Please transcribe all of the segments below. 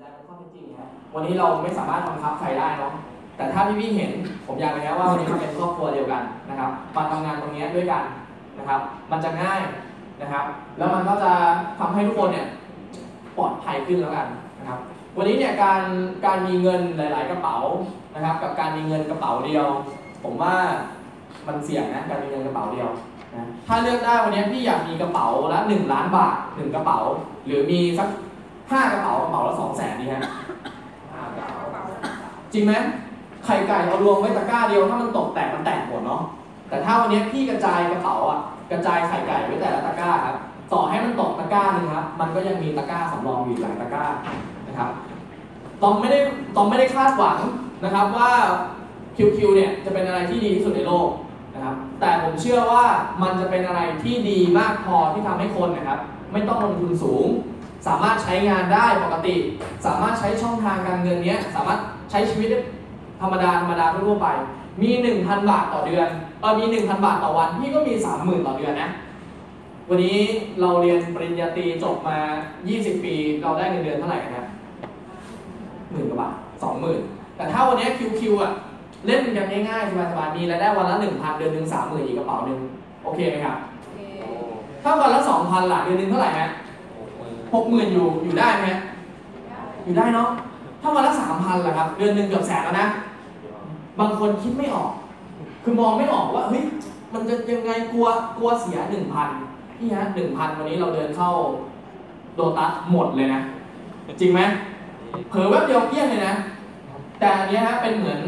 ใจเป็นข้อเท็จจริงครับวันนี้เราไม่สามารถบังคับใครได้เนาะแต่ถ้าพี่พี่เห็นผมอยากเลยนะว่าวันนี้มันเป็นครอบครัวเดียวกันนะครับมาทำงานตรงนี้ด้วยกันนะครับ มันจะง่ายนะครับ แล้วมันก็จะทำให้ทุกคนเนี่ยปลอดภัยขึ้นแล้วกันนะครับ วันนี้เนี่ยการการมีเงินหลาย ๆ กระเป๋านะครับ กับการมีเงินกระเป๋าเดียว ผมว่ามันเสี่ยงนะการมีเงินกระเป๋าเดียวนะถ้าเลือกได้วันนี้พี่อยากมีกระเป๋าละหนึ่งล้านบาทหนึ่งกระเป๋า หรือมีสัก ห้ากระเป๋ากระเป๋าละสองแสนดีฮะจริงไหมไข่ไก่เอารวมไว้ตะกร้าเดียวถ้ามันตกแตกมันแตกหมดเนาะแต่ถ้าวันนี้พี่กระจายกระเป๋าอะกระจายไข่ไก่ไว้แต่ละตะกร้าครับต่อให้มันตกตะกร้านึงครับ มันก็ยังมีตะกร้าสำรองอยู่หลายตะกร้านะครับตอมไม่ได้ตอมไม่ได้คาดหวังนะครับว่า QQ เนี่ยจะเป็นอะไรที่ดีที่สุดในโลกนะครับ แต่ผมเชื่อว่ามันจะเป็นอะไรที่ดีมากพอที่ทำให้คนนะครับ ไม่ต้องลงทุนสูง สามารถใช้งานได้ปกติ สามารถใช้ช่องทางการเงินเนี้ยสามารถใช้ชีวิตได้ธรรมดาธรรมดาทั่วๆไป มี 1,000 บาทต่อเดือนเออมี 1,000 บาทต่อวันพี่ก็มี 30,000 ต่อเดือนนะวันนี้เราเรียนปริญญาตรีจบมา 20 ปี เราได้เงินเดือนเท่าไหร่กันครับหมื่นกว่าบาทสองหมื่นแต่ถ้าวันนี้ QQ อะเล่นกันง่ายๆสบายๆมีรายได้วันละ 1,000 เดือนหนึ่ง30,000 อีกกระเป๋าหนึ่งโอเคไหมครับถ้าวันละ 2,000ล่ะเดือนหนึ่งเท่าไหร่ฮะ 60,000อยู่อยู่ได้ไหมอยู่ได้เนาะถ้าวันละ3,000ล่ะครับ เดือนหนึ่งเกือบแสนแล้วนะ บางคนคิดไม่ออก คือมองไม่ออกว่าเฮ้ยมันจะยังไงกลัวกลัวเสีย1,000พี่ฮะ1,000วันนี้เราเดินเข้าโลตัสหมดเลยนะ จริงไหมเผลอแวบเดียวเกลี้ยงเลยนะ แต่อันนี้ฮะเป็นเหมือน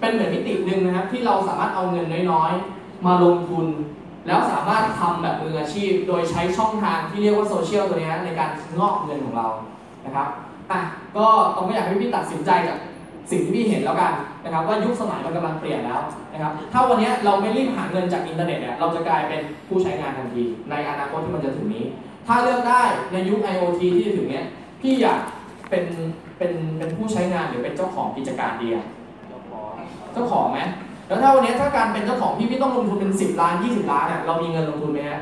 เป็นเหมือนมิติหนึ่งนะครับที่เราสามารถเอาเงินน้อยๆ มาลงทุน แล้วสามารถทำแบบมืออาชีพ โดยใช้ช่องทางที่เรียกว่าโซเชียลตัวนี้ในการงอกเงินของเรานะครับอะก็ต้องไม่อยากให้พี่ตัดสินใจจากสิ่งที่พี่เห็นแล้วกันนะครับว่ายุคสมัยมันกำลังเปลี่ยนแล้วนะครับถ้าวันนี้เราไม่รีบหาเงินจากอินเทอร์เน็ตเนี่ยเราจะกลายเป็นผู้ใช้งานทันที ในอนาคตที่มันจะถึงนี้ ถ้าเลือกได้ในยุค IoT ที่จะถึงเนี้ยพี่อยากเป็นเป็นเป็นผู้ใช้งานหรือเป็นเจ้าของกิจการดีอะเจ้าของไหม แล้วถ้าวันนี้ถ้าการเป็นเจ้าของพี่พี่ต้องลงทุนเป็น 10 ล้าน 20 ล้านเนี่ยเรามีเงินลงทุนไหมฮะ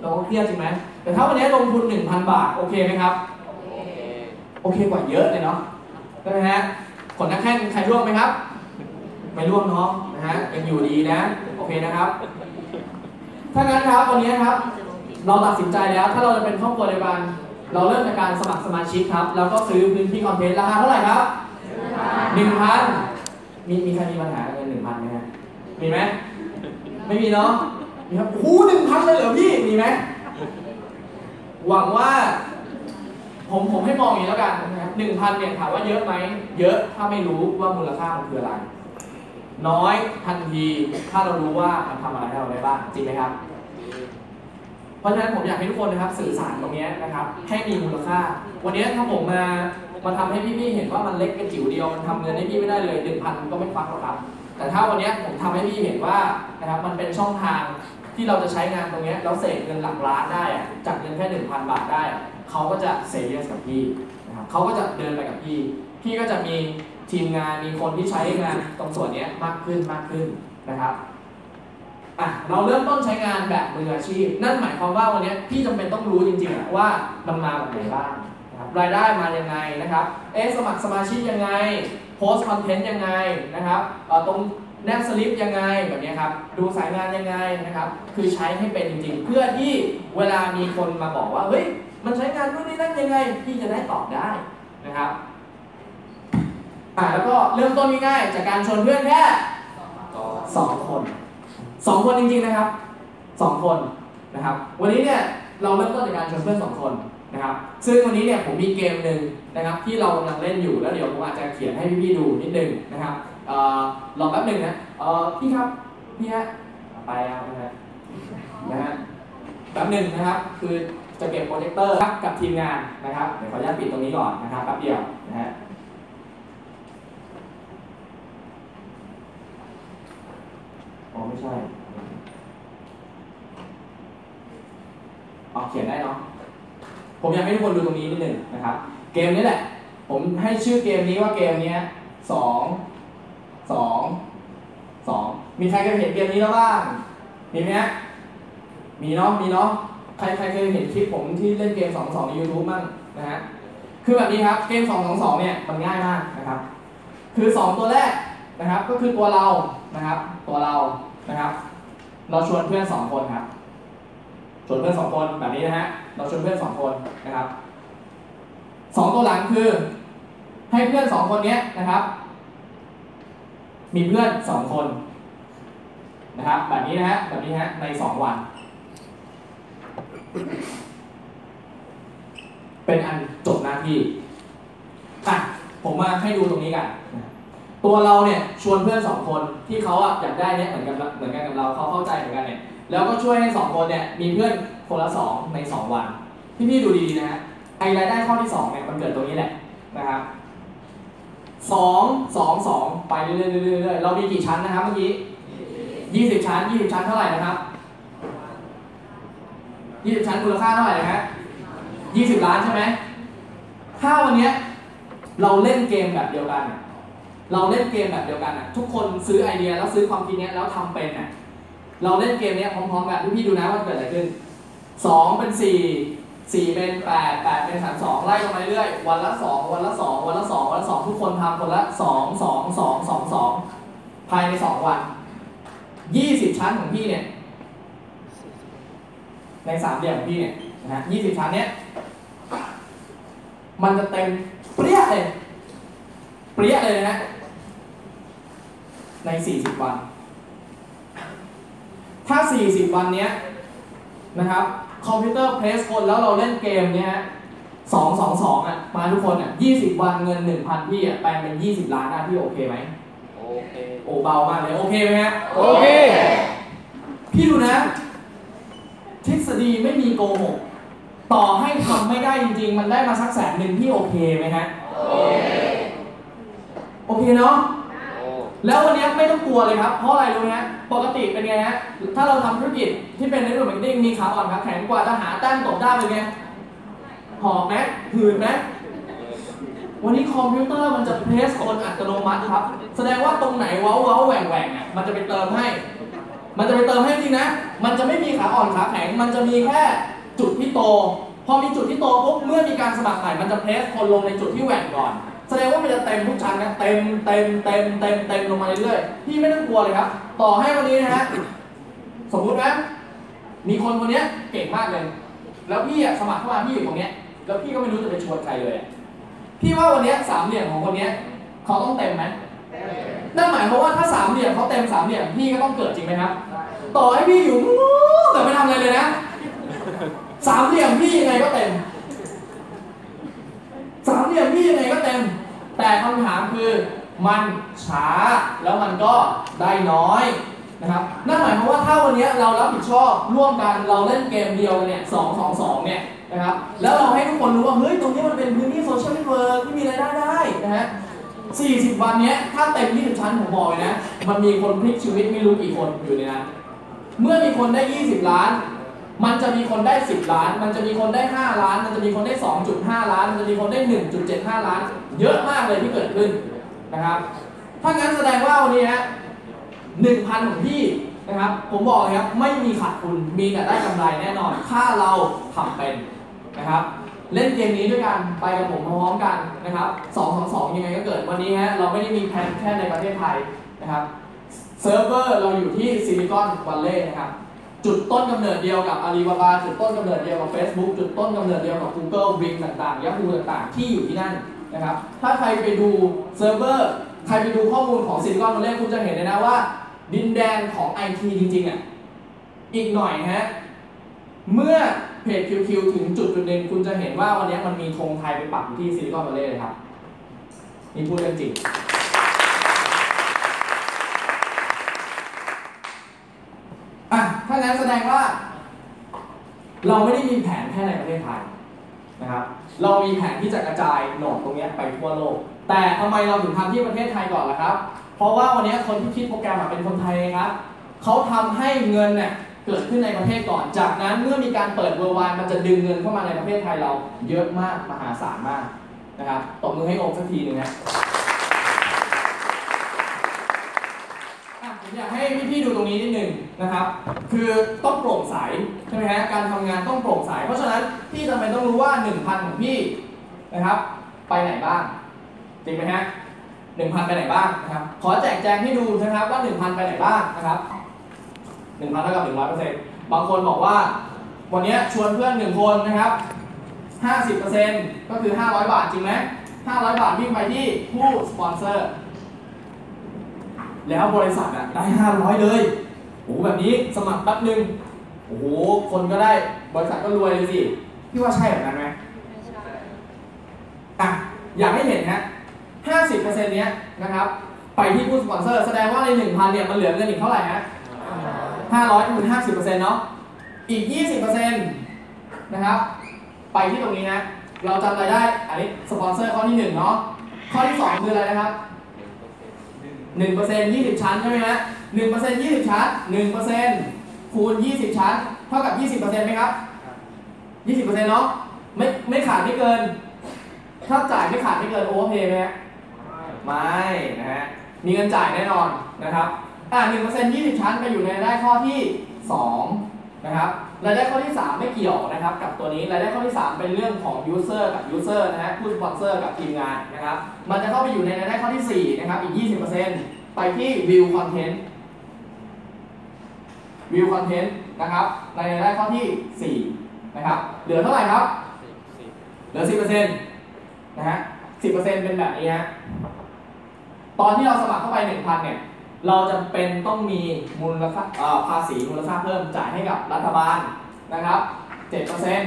เราก็เครียดจริงไหมแต่ถ้าวันนี้ลงทุน 1,000 บาท โอเคไหมครับ โอเคกว่าเยอะเลยเนาะใช่ไหมฮะขนนักแข้งใครร่วงไหมครับไม่ร่วงเนาะนะฮะยังอยู่ดีนะ โอเคนะครับ ถ้างั้นครับวันนี้ครับ เราตัดสินใจแล้วถ้าเราจะเป็นครอบครัวเดียวกันเราเริ่มจากการสมัครสมาชิกครับ แล้วก็ซื้อพื้นที่คอนเทนต์ราคาเท่าไหร่ครับหนึ่งพันมีมีใครมีปัญหาเงินหนึ่งพันไหม มีไหมไม่มีเนาะมีครับโอ้โหนึ่งพันเลยเหรอพี่มีไหมหวังว่า ผมผมให้มองอย่างนี้แล้วกันนะครับหนึ่งพันเนี่ยถามว่าเยอะไหมเยอะถ้าไม่รู้ว่ามูลค่ามันคืออะไร น้อยทันทีถ้าเรารู้ว่ามันทำอะไรให้เราได้บ้างจริงไหมครับเพราะฉะนั้นผมอยากให้ทุกคนนะครับสื่อสารตรงนี้นะครับให้มีมูลค่า วันนี้ถ้าผมมามาทำให้พี่ๆเห็นว่ามันเล็กกระจิ๋วเดียวมันทำเงินให้พี่ไม่ได้เลยหนึ่งพันก็ไม่ฟังหรอกครับ แต่ถ้าวันนี้ผมทำให้พี่เห็นว่านะครับมันเป็นช่องทางที่เราจะใช้งานตรงนี้แล้วเสกเงินหลักล้านได้จากเงินแค่หนึ่งพันบาทได้ เขาก็จะเซเยสกับพี่นะครับเขาก็จะเดินไปกับพี่ พี่ก็จะมีทีมงานมีคนที่ใช้งานตรงส่วนนี้มากขึ้นมากขึ้นนะครับอะเราเริ่มต้นใช้งานแบบมืออาชีพ นั่นหมายความว่าวันนี้พี่จำเป็นต้องรู้จริงๆว่ามันมาแบบไหนบ้างนะครับรายได้มายังไงนะครับ เอ๊ะสมัครสมาชิกยังไง โพสต์คอนเทนต์ยังไงนะครับเอ่อตรงแนบสลิปยังไงแบบนี้ครับดูสายงานยังไงนะครับ คือใช้ให้เป็นจริงๆ เพื่อที่เวลามีคนมาบอกว่าเฮ้ยมันใช้งานนู่นนี่นั่นยังไงพี่จะได้ตอบได้นะครับอะแล้วก็เริ่มต้นง่ายๆจากการชวนเพื่อนแค่สองคนสองคนจริงๆนะครับสองคนนะครับ วันนี้เนี่ยเราเริ่มต้นจากการชวนเพื่อนสองคน นะครับ ซึ่งวันนี้เนี่ยผมมีเกมหนึ่งนะครับที่เรากำลังเล่นอยู่แล้วเดี๋ยวผมอาจจะเขียนให้พี่ๆดูนิดนึงนะครับเอ่อรอแป๊บหนึ่งนะพี่ครับพี่ฮะไปแล้วนะฮะนะฮะแป๊บหนึ่งนะครับคือจะเก็บโปรเจคเตอร์กับทีมงานนะครับเดี๋ยวขออนุญาตปิดตรงนี้ก่อนนะครับแป๊บเดียวนะฮะอ๋อไม่ใช่ออกเขียนได้เนาะ ผมอยากให้ทุกคนดูตรงนี้นิดหนึ่งนะครับ เกมนี้แหละ ผมให้ชื่อเกมนี้ว่าเกมนี้สองสองสองมีใครเคยเห็นเกมนี้แล้วบ้าง มีไหมมีเนาะมีเนาะใครใครเคยเห็นคลิปผมที่เล่นเกมสองสองใน YouTube บ้างนะฮะคือแบบนี้ครับเกม2 2 2เนี่ยมันง่ายมากนะครับ คือ2ตัวแรกนะครับก็คือตัวเรานะครับ ตัวเรานะครับ เราชวนเพื่อน2คนครับชวนเพื่อน2คนแบบนี้นะฮะ เราชวนเพื่อน2คนนะครับสองตัวหลังคือ ให้เพื่อน2คนนี้นะครับ มีเพื่อน2คนนะครับ แบบนี้นะฮะแบบนี้ฮะใน2วัน เป็นอันจบหน้าที่อะผมมาให้ดูตรงนี้กัน ตัวเราเนี่ยชวนเพื่อนสองคนที่เขาอะอยากได้เนี่ยเหมือนกันเหมือนกันกับเราเขาเข้าใจเหมือนกันเนี่ย แล้วก็ช่วยให้สองคนเนี่ยมีเพื่อนคนละสองในสองวันพี่พี่ๆดูดีๆนะฮะไอรายได้ข้อที่สองเนี่ยมันเกิดตรงนี้แหละนะครับสองสองสองไปเรื่อยๆเรื่อยๆเรามีกี่ชั้นนะครับเมื่อกี้ยี่สิบชั้นยี่สิบชั้นเท่าไหร่นะครับยี่สิบชั้นมูลค่าเท่าไหร่นะฮะยี่สิบล้านใช่ไหมถ้าวันนี้เราเล่นเกมแบบเดียวกัน เราเล่นเกมแบบเดียวกันน่ะ ทุกคนซื้อไอเดียแล้วซื้อความคิดเนี้ยแล้วทำเป็นน่ะ เราเล่นเกมนี้พร้อมๆกันทุกพี่ดูนะว่าเกิดอะไรขึ้นสองเป็นสี่สี่เป็นแปดแปดเป็นสามสองไล่ลงมาเรื่อยวันละสองวันละสองวันละสองวันละสองทุกคนทำคนละสองสองสองสองสองภายในสองวันยี่สิบชั้นของพี่เนี่ย ในสามเหลี่ยมของพี่เนี่ยนะฮะยี่สิบชั้นเนี้ยมันจะเต็มเปรี้ยเลย เปรี้ยเลยนะฮะในสี่สิบวัน ถ้าสี่สิบวันเนี้ยนะครับคอมพิวเตอร์เพรสคนแล้วเราเล่นเกมเนี้ยฮะสองสองสองอะมาทุกคนอะยี่สิบวันเงินหนึ่งพันพี่อะแปลงเป็นยี่สิบล้านอะพี่โอเคไหมโอเคโอ้เบามากเลยโอเคไหมฮะโอเค พี่ดูนะ ทฤษฎีไม่มีโกหกต่อให้ทำไม่ได้จริง ๆ มันได้มาสักแสนหนึ่งพี่โอเคไหมฮะโอเคเนาะโอ้แล้ววันนี้ไม่ต้องกลัวเลยครับ เพราะอะไรรู้ไหมฮะ ปกติเป็นไงฮะ ถ้าเราทำธุรกิจที่เป็นในรูปแบบนี้มีขาอ่อนขาแข็งกว่าจะหาแต้มตบได้เป็นไง หอบไหมหืดไหมวันนี้คอมพิวเตอร์มันจะเพรสคนอัตโนมัติครับ แสดงว่าตรงไหนเว้าเว้าแหว่งแหว่งอะ มันจะไปเติมให้ มันจะไปเติมให้จริงนะ มันจะไม่มีขาอ่อนขาแข็ง มันจะมีแค่จุดที่โต พอมีจุดที่โตปุ๊บเมื่อมีการสมัครใหม่ มันจะเพรสคนลงในจุดที่แหว่งก่อน แสดงว่ามันจะเต็มทุกชั้นนะเต็มเต็มเต็มเต็มเต็มลงมาเรื่อยๆพี่ไม่ต้องกลัวเลยครับ ต่อให้วันนี้นะฮะสมมุตินะมีคนคนนี้เก่งมากเลย แล้วพี่สมัครเข้ามาพี่อยู่ตรงนี้แล้วพี่ก็ไม่รู้จะไปชวนใครเลยพี่ว่าวันนี้สามเหลี่ยมของคนนี้เขาต้องเต็มไหมนั่นหมายความว่าถ้าสามเหลี่ยมเขาเต็มสามเหลี่ยมพี่ก็ต้องเกิดจริงไหมครับต่อให้พี่อยู่แต่ไม่ทำอะไรเลยนะสามเหลี่ยมพี่ยังไงก็เต็มสามเหลี่ยมพี่ยังไงก็เต็ม แต่คำถามคือมันช้าแล้วมันก็ได้น้อยนะครับนั่นหมายความว่าถ้าวันนี้เรารับผิดชอบร่วมกันเราเล่นเกมเดียวเนี่ยสองสองสองเนี่ยนะครับแล้วเราให้ทุกคนรู้ว่าเฮ้ยตรงนี้มันเป็นพื้นที่โซเชียลเน็ตเวิร์กที่มีรายได้ได้นะฮะ40วันนี้ถ้าเต็ม20ชั้นผมบอกเลยนะ มันมีคนพลิกชีวิตไม่รู้กี่คนอยู่ในนั้นเมื่อมีคนได้ 20 ล้าน มันจะมีคนได้ 10 ล้าน มันจะมีคนได้ 5 ล้าน มันจะมีคนได้ 2.5 ล้าน มันจะมีคนได้ 1.75 ล้าน เยอะมาก เลยที่เกิดขึ้นนะครับ ถ้างั้นแสดงว่าวันนี้ฮะ1,000ของพี่นะครับ ผมบอกเลยครับไม่มีขาดทุนมีแต่ได้กำไรแน่นอน ถ้าเราทำเป็นนะครับ เล่นเกมนี้ด้วยกันไปกับผมพร้อมกันนะครับ2 2 2ยังไงก็เกิดวันนี้ฮะเราไม่ได้มี plan แค่ในประเทศไทยนะครับเซิร์ฟเวอร์เราอยู่ที่ Silicon Valley นะครับจุดต้นกำเนิดเดียวกับ Alibaba จุดต้นกำเนิดเดียวกับ Facebook จุดต้นกำเนิดเดียวกับ Google Bing ต่างๆ Yahoo ต่างๆ ที่อยู่ที่นั่น นะครับ ถ้าใครไปดูเซิร์ฟเวอร์ ใครไปดูข้อมูลของ Silicon Valley คุณจะเห็นเลยนะว่า ดินแดนของ IT จริงๆอะ อีกหน่อยฮะ เมื่อเพจ QQ ถึงจุดจุดหนึ่งคุณจะเห็นว่าวันนี้มันมีธงไทยไปปักอยู่ที่ซิลิคอนวัลเลย์เลยครับ นี่พูดเรื่องจริง อะ ถ้างั้นแสดงว่า เราไม่ได้มีแผนแค่ในประเทศไทย นะครับเรามีแผนที่จะกระจายโหนดตรงเนี้ยไปทั่วโลก แต่ทำไมเราถึงทำที่ประเทศไทยก่อนล่ะครับ เพราะว่าวันนี้คนที่คิดโปรแกรมเป็นคนไทยครับเขาทำให้เงินเนี่ยเกิดขึ้นในประเทศก่อน จากนั้นเมื่อมีการเปิดเวอร์ไวมันจะดึงเงินเข้ามาในประเทศไทยเราเยอะมากมหาศาลมากนะครับตบมือให้โอมสักทีหนึ่งนะ อยากให้พี่ๆดูตรงนี้นิดนึงนะครับ คือต้องโปร่งใสใช่ไหมฮะการทำงานต้องโปร่งใส เพราะฉะนั้นพี่จำเป็นต้องรู้ว่า1,000ของพี่นะครับ ไปไหนบ้างจริงไหมฮะหนึ่งพันไปไหนบ้างนะครับ ขอแจกแจงให้ดูนะครับว่าหนึ่งพันไปไหนบ้างนะครับหนึ่งพันเท่ากับหนึ่งร้อยเปอร์เซ็นต์บางคนบอกว่า วันนี้ชวนเพื่อนหนึ่งคนนะครับห้าสิบเปอร์เซ็นต์ก็คือห้าร้อยบาทจริงไหมห้าร้อยบาทวิ่งไปที่ผู้สปอนเซอร์ แล้วบริษัทอะได้ห้าร้อยเลยโอ้โหแบบนี้สมัครแป๊บหนึ่งโอ้โหคนก็ได้บริษัทก็รวยเลยสิพี่ว่าใช่แบบนั้นไหมไม่ใช่อะอยากให้เห็นฮะ50%เนี้ยนะครับ ไปที่ผู้สปอนเซอร์ แสดงว่าใน 1,000เนี่ยมันเหลือเงินอีกเท่าไหร่ฮะ500คูณ50%เนาะอีก 20%นะครับ ไปที่ตรงนี้นะเราจำรายได้ อันนี้สปอนเซอร์ข้อที่1เนาะข้อที่ 2 คืออะไรนะครับ 1% 20ชั้นใช่ไหมฮะ1% 20ชั้น1%คูณ20ชั้น เท่ากับ20%ไหมครับ20%เนาะไม่ไม่ขาดไม่เกิน ถ้าจ่ายไม่ขาดไม่เกิน overpay ไหมฮะไม่นะฮะมีเงินจ่ายแน่นอนนะครับอ่าหนึ่งเปอร์เซ็นต์ยี่สิบชั้นไปอยู่ในได้ข้อที่สองนะครับ รายได้ข้อที่สามไม่เกี่ยวนะครับ กับตัวนี้รายได้ข้อที่สามเป็นเรื่องของ user กับ user นะฮะผู้สปอนเซอร์กับทีมงานนะครับ มันจะเข้าไปอยู่ในรายได้ข้อที่สี่นะครับ อีกยี่สิบเปอร์เซ็นต์ไปที่ view content view content นะครับในรายได้ข้อที่สี่นะครับ เหลือเท่าไหร่ครับ เหลือสิบเปอร์เซ็นต์นะฮะสิบเปอร์เซ็นต์เป็นแบบนี้ฮะตอนที่เราสมัครเข้าไปหนึ่งพันเนี่ย เราจะเป็นต้องมีมูลค่าภาษีมูลค่าเพิ่มจ่ายให้กับรัฐบาลนะครับเจ็ดเปอร์เซ็น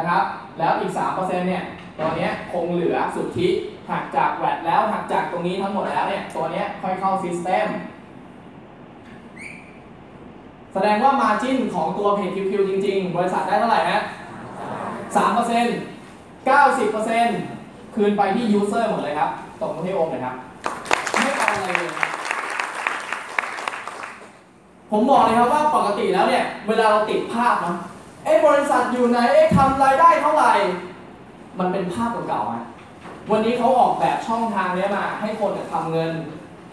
ะครับ แล้วอีกสามเนี่ยตัวเนี้ยคงเหลือสุทธิหักจาก VAT แล้วหักจากตรงนี้ทั้งหมดแล้วเนี่ยตัวเนี้ยค่อยเข้า system แสดงว่า margin ของตัว page QQ จริง ๆ บริษัทได้เท่าไหร่ฮะสามเปอร์เซ็นต์เก้าสิบเปอร์เซ็นต์คืนไปที่ user หมดเลยครับตกมาที่โอมเลยครับ ไม่เอาอะไรเลยครับ ผมบอกเลยครับว่าปกติแล้วเนี่ย เวลาเราติดภาพเนาะเอ้บริษัทอยู่ไหนเอ้ทำรายได้เท่าไหร่ มันเป็นภาพเก่าๆฮะวันนี้เขาออกแบบช่องทางเนี้ยมา ให้คนเนี่ยทำเงิน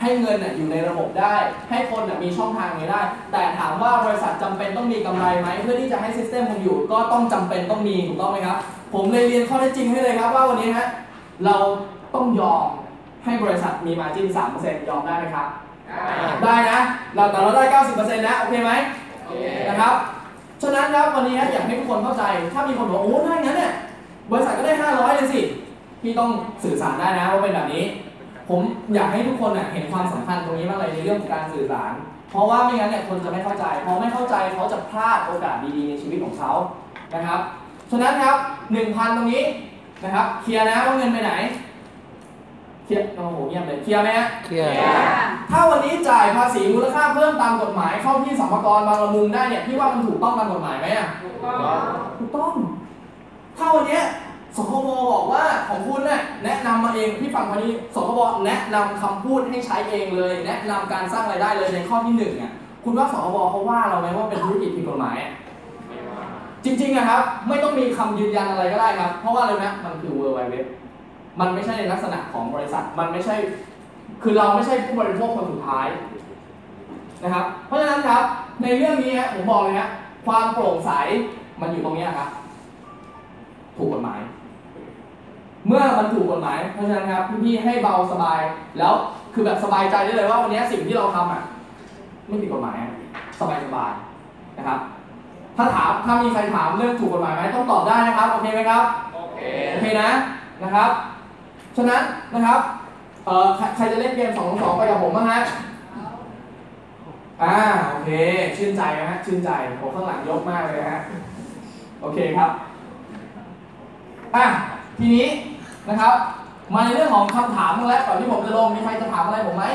ให้เงินเนี่ยอยู่ในระบบได้ ให้คนเนี่ยมีช่องทางนี้ได้ แต่ถามว่าบริษัทจำเป็นต้องมีกำไรไหมเพื่อที่จะให้ซิสเต็มมันอยู่ ก็ต้องจำเป็นต้องมีถูกต้องไหมครับ ผมเลยเรียนข้อเท็จจริงให้เลยครับว่าวันนี้ฮะเราต้องยอมให้บริษัทมีมาจิ้น3%ยอมได้ไหมครับ ได้นะเราแต่เราได้ 90%นะโอเคไหมนะครับฉะนั้นครับวันนี้นะอยากให้ทุกคนเข้าใจ ถ้ามีคนบอกโอ้ถ้าอย่างนั้นเนี่ยบริษัทก็ได้ 500 เลยสิพี่ต้องสื่อสารได้นะว่าเป็นแบบนี้ ผมอยากให้ทุกคนเน่ยเห็นความสำคัญตรงนี้มากเลยในเรื่องของการสื่อสาร เพราะว่าไม่งั้นเนี่ยคนจะไม่เข้าใจพอไม่เข้าใจเขาจะพลาดโอกาสดีๆในชีวิตของเขานะครับฉะนั้นครับ 1,000 ตรงนี้นะครับเคลียร์นะว่าเงินไปไหน เคลียร์โอ้โหเงียบเลยเคลียร์ไหมฮะเคลียร์ถ้าวันนี้จ่ายภาษีมูลค่าเพิ่มตามกฎหมายเข้าที่สัมภากรบางละมุงได้เนี่ยพี่ว่ามันถูกต้องตามกฎหมายไหมอะถูกต้องถูกต้อง ถ้าวันเนี้ยสคบบอกว่าของคุณน่ะแนะนำมาเองพี่ฟังคนนี้สคบแนะนำคำพูดให้ใช้เองเลย แนะนำการสร้างรายได้เลยในข้อที่หนึ่งอะคุณว่าสคบเขาว่าเราไหมว่าเป็นธุรกิจผิดกฎหมายอะจริงๆนะครับ ไม่ต้องมีคำยืนยันอะไรก็ได้ครับ เพราะว่าอะไรนะมันคือ World Wide Web มันไม่ใช่ในลักษณะของบริษัท มันไม่ใช่ คือเราไม่ใช่ผู้บริโภคคนสุดท้ายนะครับ เพราะฉะนั้นครับ ในเรื่องนี้ฮะผมบอกเลยฮะความโปร่งใสมันอยู่ตรงเนี้ยครับ ถูกกฎหมาย เมื่อมันถูกกฎหมาย เพราะฉะนั้นครับพี่ๆให้เบาสบาย แล้วคือแบบสบายใจได้เลยว่าวันนี้สิ่งที่เราทำอะไม่ผิดกฎหมายอะสบายสบายๆนะครับถ้าถามถ้ามีใครถามเรื่องถูกกฎหมายไหมต้องตอบได้นะครับ โอเคไหมครับ โอเคโอเคนะนะครับ ฉะนั้นนะครับเอ่อใครใครจะเล่นเกม2 2 2ไปกับผมบ้างฮะอ่าโอเค ชื่นใจนะฮะชื่นใจผมข้างหลังยกมากเลยฮะโอเคครับอะทีนี้นะครับ มาในเรื่องของคำถามแล้วก่อนที่ผมจะลงมีใครจะถามอะไรผมไหม